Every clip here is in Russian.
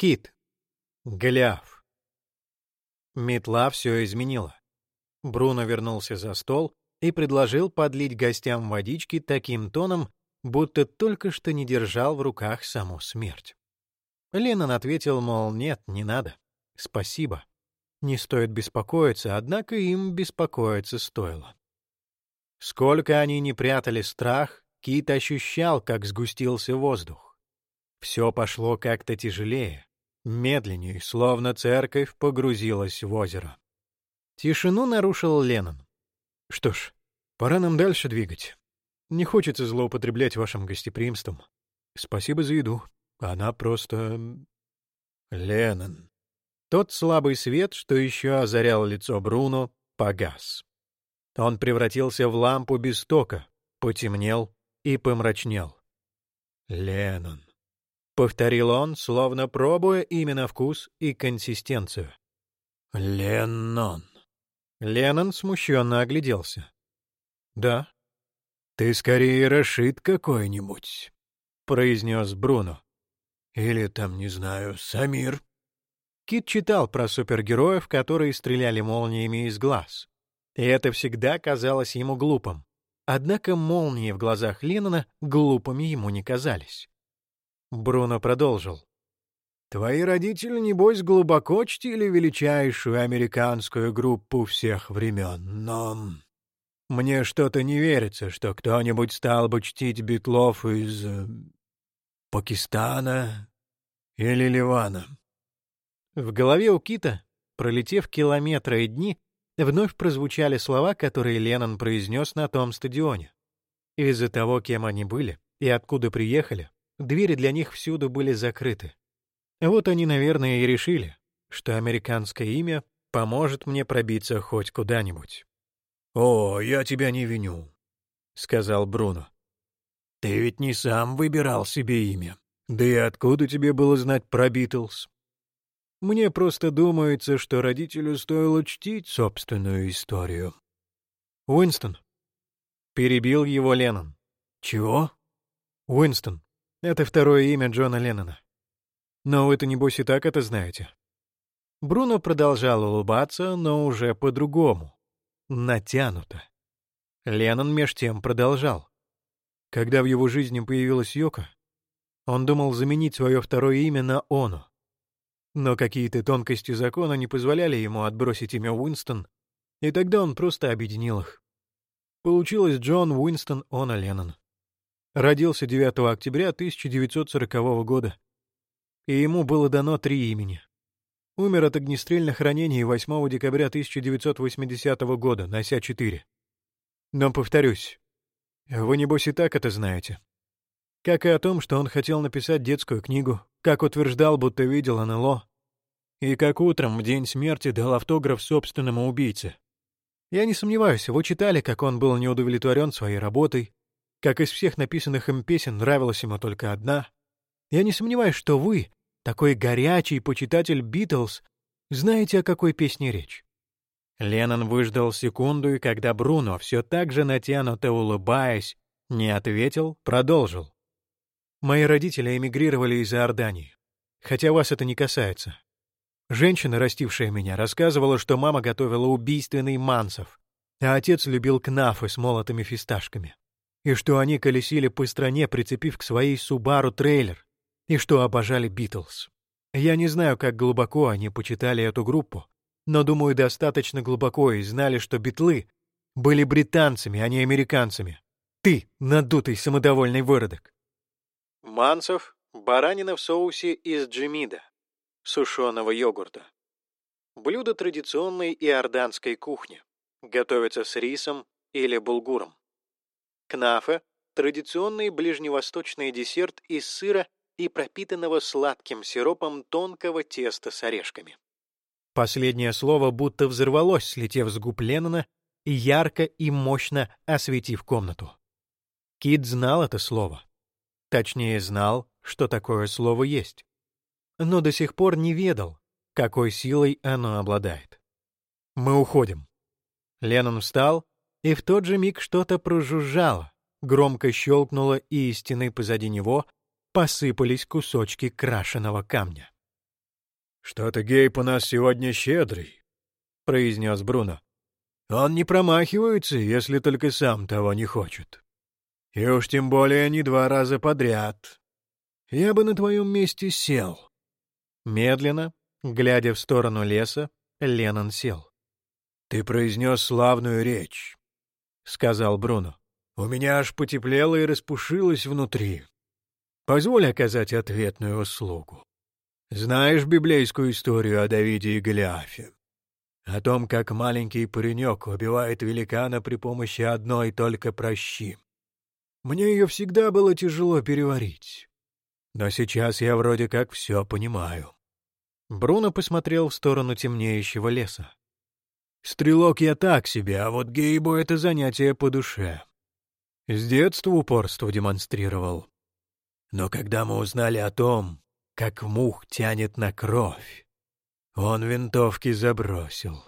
Кит. Голиаф. Метла все изменила. Бруно вернулся за стол и предложил подлить гостям водички таким тоном, будто только что не держал в руках саму смерть. Леннон ответил, мол, нет, не надо. Спасибо. Не стоит беспокоиться, однако им беспокоиться стоило. Сколько они не прятали страх, Кит ощущал, как сгустился воздух. Все пошло как-то тяжелее, медленнее, словно церковь погрузилась в озеро. Тишину нарушил Леннон. «Что ж, пора нам дальше двигать. Не хочется злоупотреблять вашим гостеприимством. Спасибо за еду. Она просто... Леннон. Тот слабый свет, что еще озарял лицо Бруно, погас. Он превратился в лампу без тока, потемнел и помрачнел. Леннон. Повторил он, словно пробуя именно вкус и консистенцию. Леннон. Леннон смущенно огляделся. «Да». «Ты скорее Рашид какой-нибудь», — произнес Бруно. «Или там, не знаю, Самир». Кит читал про супергероев, которые стреляли молниями из глаз. И это всегда казалось ему глупым. Однако молнии в глазах Леннона глупыми ему не казались. Бруно продолжил. «Твои родители, небось, глубоко чтили величайшую американскую группу всех времен, но мне что-то не верится, что кто-нибудь стал бы чтить битлов из... Э, Пакистана или Ливана. В голове у Кита, пролетев километры и дни, вновь прозвучали слова, которые Леннон произнес на том стадионе. Из-за того, кем они были и откуда приехали, двери для них всюду были закрыты. Вот они, наверное, и решили, что американское имя поможет мне пробиться хоть куда-нибудь. «О, я тебя не виню», — сказал Бруно. «Ты ведь не сам выбирал себе имя. Да и откуда тебе было знать про Битлз? Мне просто думается, что родителю стоило чтить собственную историю». «Уинстон», — перебил его Леннон. «Чего?» «Уинстон. Это второе имя Джона Леннона. Но вы-то, небось, и так это знаете». Бруно продолжал улыбаться, но уже по-другому натянуто. Леннон меж тем продолжал. Когда в его жизни появилась Йока, он думал заменить свое второе имя на Ону. Но какие-то тонкости закона не позволяли ему отбросить имя Уинстон, и тогда он просто объединил их. Получилось Джон Уинстон Она Леннон. Родился 9 октября 1940 года, и ему было дано три имени. Умер от огнестрельных ранений 8 декабря 1980 года, нося 4. Но, повторюсь, вы, небось, и так это знаете. Как и о том, что он хотел написать детскую книгу, как утверждал, будто видел НЛО, и как утром в день смерти дал автограф собственному убийце. Я не сомневаюсь, вы читали, как он был неудовлетворен своей работой, как из всех написанных им песен нравилась ему только одна. Я не сомневаюсь, что вы, такой горячий почитатель Битлз, знаете, о какой песне речь?» Леннон выждал секунду, и когда Бруно, все так же натянуто улыбаясь, не ответил, продолжил. «Мои родители эмигрировали из Иордании, хотя вас это не касается. Женщина, растившая меня, рассказывала, что мама готовила убийственный мансов, а отец любил кнафы с молотыми фисташками, и что они колесили по стране, прицепив к своей Субару трейлер, и что обожали Битлз. Я не знаю, как глубоко они почитали эту группу, но, думаю, достаточно глубоко и знали, что битлы были британцами, а не американцами. Ты, надутый самодовольный выродок. Мансов — баранина в соусе из джемида, сушеного йогурта. Блюдо традиционной иорданской кухни. Готовится с рисом или булгуром. Кнафе — традиционный ближневосточный десерт из сыра и пропитанного сладким сиропом тонкого теста с орешками. Последнее слово будто взорвалось, слетев с губ Леннона и ярко и мощно осветив комнату. Кит знал это слово. Точнее, знал, что такое слово есть. Но до сих пор не ведал, какой силой оно обладает. «Мы уходим». Леннон встал, и в тот же миг что-то прожужжало, громко щелкнуло, и из стены позади него посыпались кусочки крашеного камня. «Что-то Гейб у нас сегодня щедрый», — произнес Бруно. «Он не промахивается, если только сам того не хочет. И уж тем более не два раза подряд. Я бы на твоем месте сел». Медленно, глядя в сторону леса, Леннон сел. «Ты произнес славную речь», — сказал Бруно. «У меня аж потеплело и распушилось внутри. Позволь оказать ответную услугу. Знаешь библейскую историю о Давиде и Голиафе? О том, как маленький паренек убивает великана при помощи одной только прощи. Мне ее всегда было тяжело переварить. Но сейчас я вроде как все понимаю. Бруно посмотрел в сторону темнеющего леса. Стрелок я так себе, а вот Гейбу это занятие по душе. С детства упорство демонстрировал. Но когда мы узнали о том, как мух тянет на кровь. Он винтовки забросил.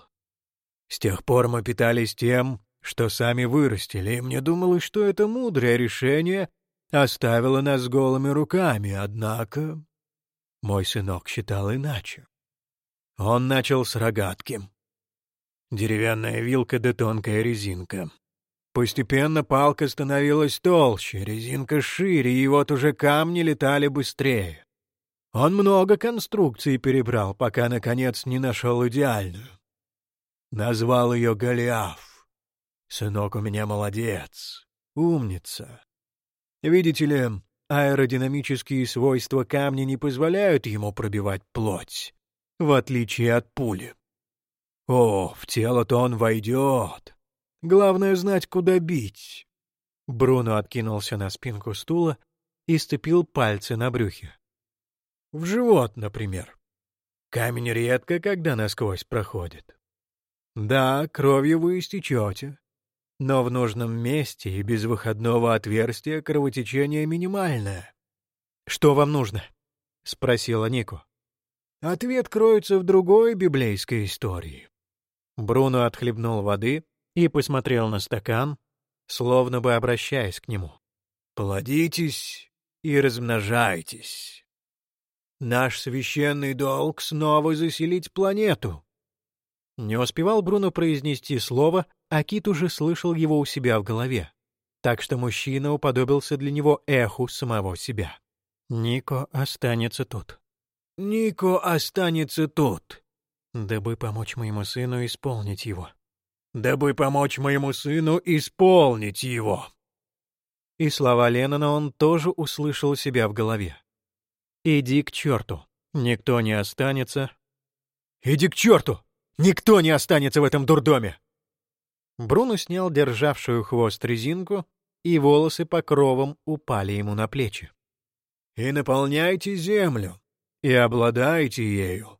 С тех пор мы питались тем, что сами вырастили, и мне думалось, что это мудрое решение оставило нас голыми руками, однако мой сынок считал иначе. Он начал с рогатки. Деревянная вилка да тонкая резинка. Постепенно палка становилась толще, резинка шире, и вот уже камни летали быстрее. Он много конструкций перебрал, пока, наконец, не нашел идеальную. Назвал ее Голиаф. Сынок у меня молодец, умница. Видите ли, аэродинамические свойства камня не позволяют ему пробивать плоть, в отличие от пули. О, в тело-то он войдет. Главное знать, куда бить. Бруно откинулся на спинку стула и ступил пальцы на брюхе. В живот, например. Камень редко когда насквозь проходит. Да, кровью вы истечете, но в нужном месте и без выходного отверстия кровотечение минимальное. «Что вам нужно?» — спросила Нико. Ответ кроется в другой библейской истории. Бруно отхлебнул воды и посмотрел на стакан, словно бы обращаясь к нему. «Плодитесь и размножайтесь». Наш священный долг снова заселить планету. Не успевал Бруно произнести слово, а Кит уже слышал его у себя в голове. Так что мужчина уподобился для него эху самого себя. Нико останется тут. Нико останется тут. Дабы помочь моему сыну исполнить его. Дабы помочь моему сыну исполнить его. И слова Леннона он тоже услышал себя в голове. «Иди к черту. Никто не останется». «Иди к черту! Никто не останется в этом дурдоме!» Бруно снял державшую хвост резинку, и волосы покровом упали ему на плечи. «И наполняйте землю, и обладайте ею», —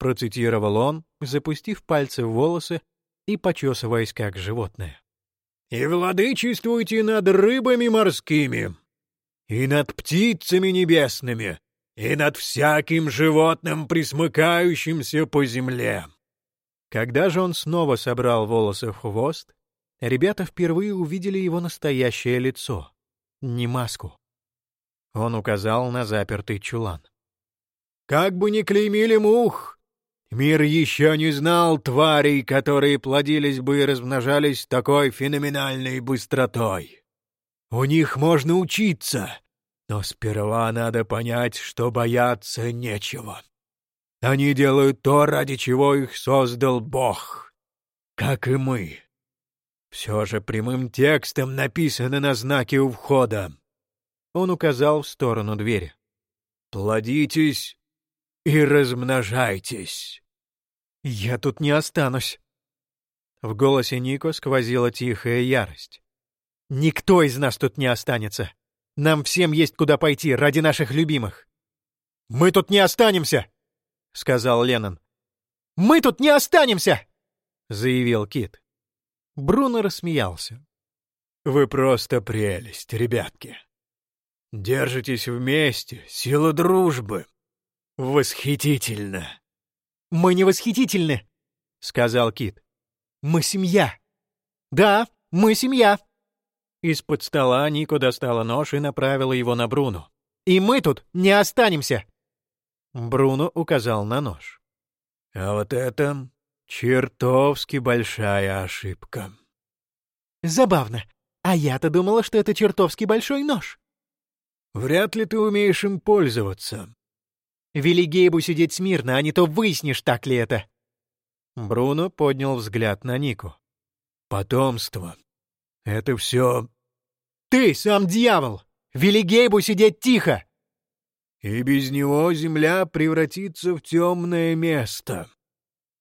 процитировал он, запустив пальцы в волосы и почесываясь как животное. «И владычествуйте над рыбами морскими, и над птицами небесными, и над всяким животным, присмыкающимся по земле. Когда же он снова собрал волосы в хвост, ребята впервые увидели его настоящее лицо, не маску. Он указал на запертый чулан. «Как бы ни клеймили мух, мир еще не знал тварей, которые плодились бы и размножались такой феноменальной быстротой. У них можно учиться, но сперва надо понять, что бояться нечего. Они делают то, ради чего их создал Бог, как и мы. Все же прямым текстом написано на знаке у входа. Он указал в сторону двери. «Плодитесь и размножайтесь». «Я тут не останусь». В голосе Нико сквозила тихая ярость. «Никто из нас тут не останется. Нам всем есть куда пойти ради наших любимых. Мы тут не останемся, сказал Леннон. Мы тут не останемся, заявил Кит. Бруно рассмеялся. Вы просто прелесть, ребятки. Держитесь вместе, сила дружбы. Восхитительно. Мы не восхитительны, сказал Кит. Мы семья. Да, мы семья. Из-под стола Нико достала нож и направила его на Бруно. «И мы тут не останемся!» Бруно указал на нож. А вот это чертовски большая ошибка. Забавно. А я-то думала, что это чертовски большой нож. Вряд ли ты умеешь им пользоваться. Вели Гейбу сидеть смирно, а не то выяснишь, так ли это. Бруно поднял взгляд на Нику. Потомство. Это все... Ты сам дьявол! Вели Гейбу сидеть тихо! И без него Земля превратится в темное место.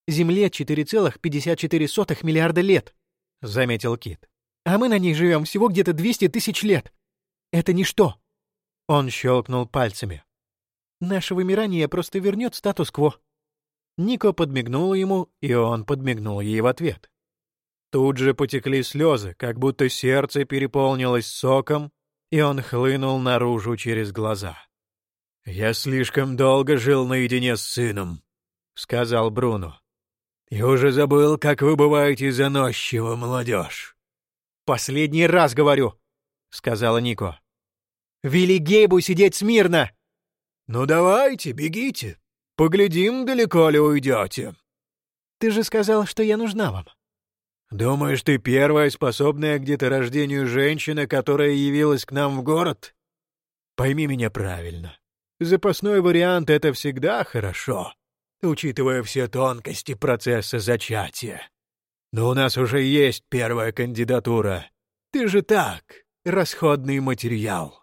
Земле 4,54 миллиарда лет, — заметил Кит. А мы на ней живем всего где-то 200 тысяч лет. Это ничто. Он щелкнул пальцами. Наше вымирание просто вернет статус-кво. Нико подмигнула ему, и он подмигнул ей в ответ. Тут же потекли слезы, как будто сердце переполнилось соком, и он хлынул наружу через глаза. «Я слишком долго жил наедине с сыном», — сказал Бруно. «И уже забыл, как вы бываете заносчива, молодежь». «Последний раз говорю», — сказала Нико. «Вели Гейбу сидеть смирно!» «Ну давайте, бегите. Поглядим, далеко ли уйдете». «Ты же сказал, что я нужна вам». «Думаешь, ты первая способная к деторождению женщина, которая явилась к нам в город? Пойми меня правильно. Запасной вариант — это всегда хорошо, учитывая все тонкости процесса зачатия. Но у нас уже есть первая кандидатура. Ты же так, расходный материал».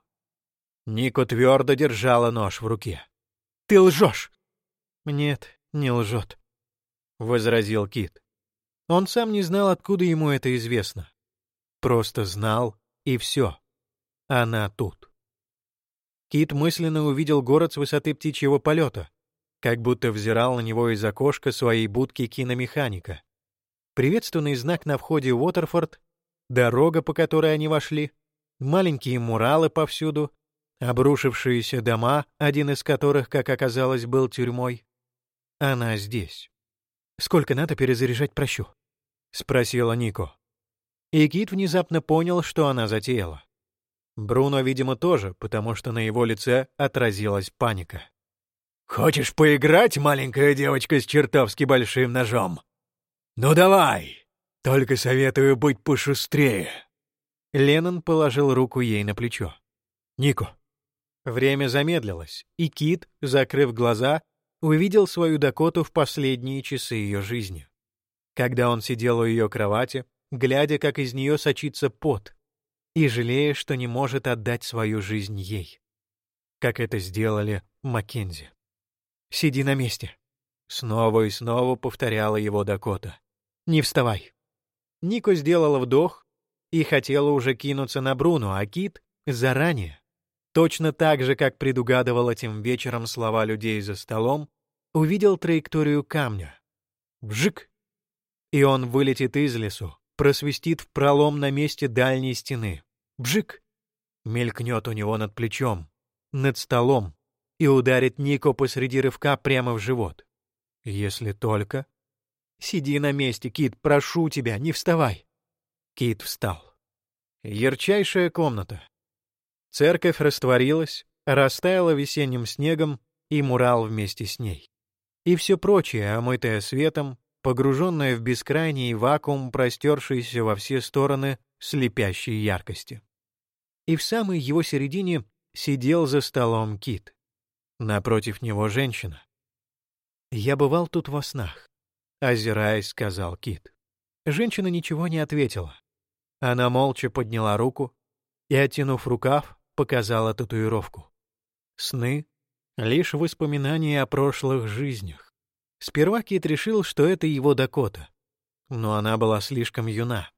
Нико твердо держала нож в руке. «Ты лжешь!» «Нет, не лжет», — возразил Кит. Он сам не знал, откуда ему это известно. Просто знал, и все. Она тут. Кит мысленно увидел город с высоты птичьего полета, как будто взирал на него из окошка своей будки киномеханика. Приветственный знак на входе в Уотерфорд, дорога, по которой они вошли, маленькие муралы повсюду, обрушившиеся дома, один из которых, как оказалось, был тюрьмой. Она здесь. «Сколько надо перезаряжать прощу?» — спросила Нико. И Кит внезапно понял, что она затеяла. Бруно, видимо, тоже, потому что на его лице отразилась паника. «Хочешь поиграть, маленькая девочка с чертовски большим ножом? Ну давай! Только советую быть пошустрее!» Леннон положил руку ей на плечо. «Нико». Время замедлилось, и Кит, закрыв глаза, увидел свою Дакоту в последние часы ее жизни. Когда он сидел у ее кровати, глядя, как из нее сочится пот, и жалея, что не может отдать свою жизнь ей. Как это сделали Маккензи. «Сиди на месте», — снова и снова повторяла его Дакота. «Не вставай». Нико сделала вдох и хотела уже кинуться на Бруно, а Кит заранее, точно так же, как предугадывал этим вечером слова людей за столом, увидел траекторию камня. Вжик! И он вылетит из лесу, просвистит в пролом на месте дальней стены. Бжик! Мелькнет у него над плечом, над столом и ударит Нико посреди рывка прямо в живот. Если только... «Сиди на месте, Кит, прошу тебя, не вставай!» Кит встал. Ярчайшая комната. Церковь растворилась, растаяла весенним снегом, и мурал вместе с ней. И все прочее, омытое светом, погруженное в бескрайний вакуум, простершийся во все стороны слепящей яркости. И в самой его середине сидел за столом Кит. Напротив него женщина. «Я бывал тут во снах», — озираясь, сказал Кит. Женщина ничего не ответила. Она молча подняла руку и, оттянув рукав, показала татуировку. Сны — лишь воспоминания о прошлых жизнях. Сперва Кит решил, что это его Дакота, но она была слишком юна.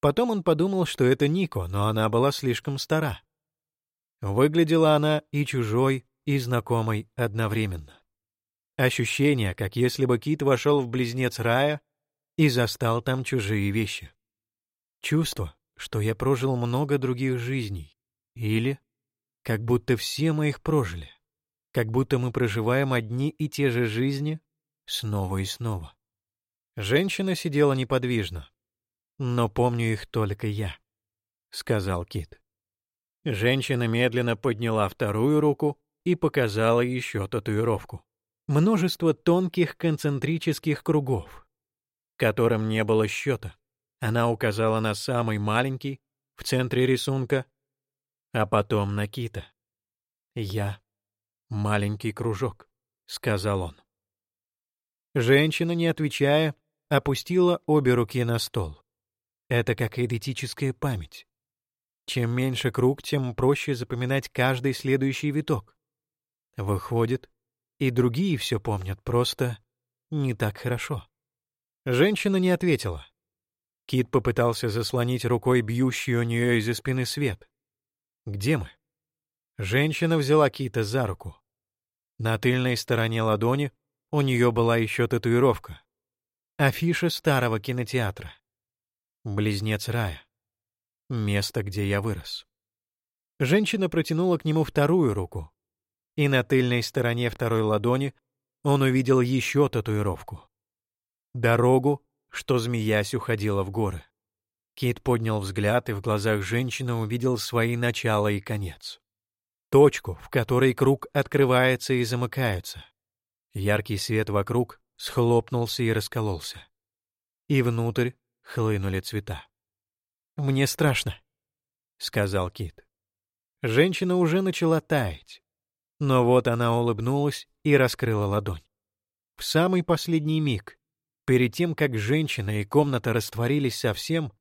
Потом он подумал, что это Нико, но она была слишком стара. Выглядела она и чужой, и знакомой одновременно. Ощущение, как если бы Кит вошел в близнец рая и застал там чужие вещи. Чувство, что я прожил много других жизней. Или как будто все мы их прожили. Как будто мы проживаем одни и те же жизни снова и снова. Женщина сидела неподвижно, но помню их только я», — сказал Кит. Женщина медленно подняла вторую руку и показала еще татуировку. множество тонких концентрических кругов, которым не было счета. Она указала на самый маленький в центре рисунка, а потом на кита. «Я — маленький кружок», — сказал он. Женщина, не отвечая, опустила обе руки на стол. Это как эдетическая память. Чем меньше круг, тем проще запоминать каждый следующий виток. Выходит, и другие все помнят, просто не так хорошо. Женщина не ответила. Кит попытался заслонить рукой бьющий у нее из-за спины свет. «Где мы?» Женщина взяла Кита за руку. На тыльной стороне ладони у нее была еще татуировка. Афиша старого кинотеатра. Близнец рая. Место, где я вырос. Женщина протянула к нему вторую руку, и на тыльной стороне второй ладони он увидел еще татуировку. Дорогу, что змеясь уходила в горы. Кит поднял взгляд и в глазах женщины увидел свои начало и конец. Точку, в которой круг открывается и замыкается. Яркий свет вокруг схлопнулся и раскололся. И внутрь хлынули цвета. «Мне страшно», — сказал Кит. Женщина уже начала таять. Но вот она улыбнулась и раскрыла ладонь. В самый последний миг, перед тем, как женщина и комната растворились совсем,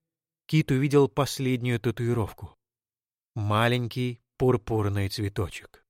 Кит увидел последнюю татуировку. Маленький пурпурный цветочек.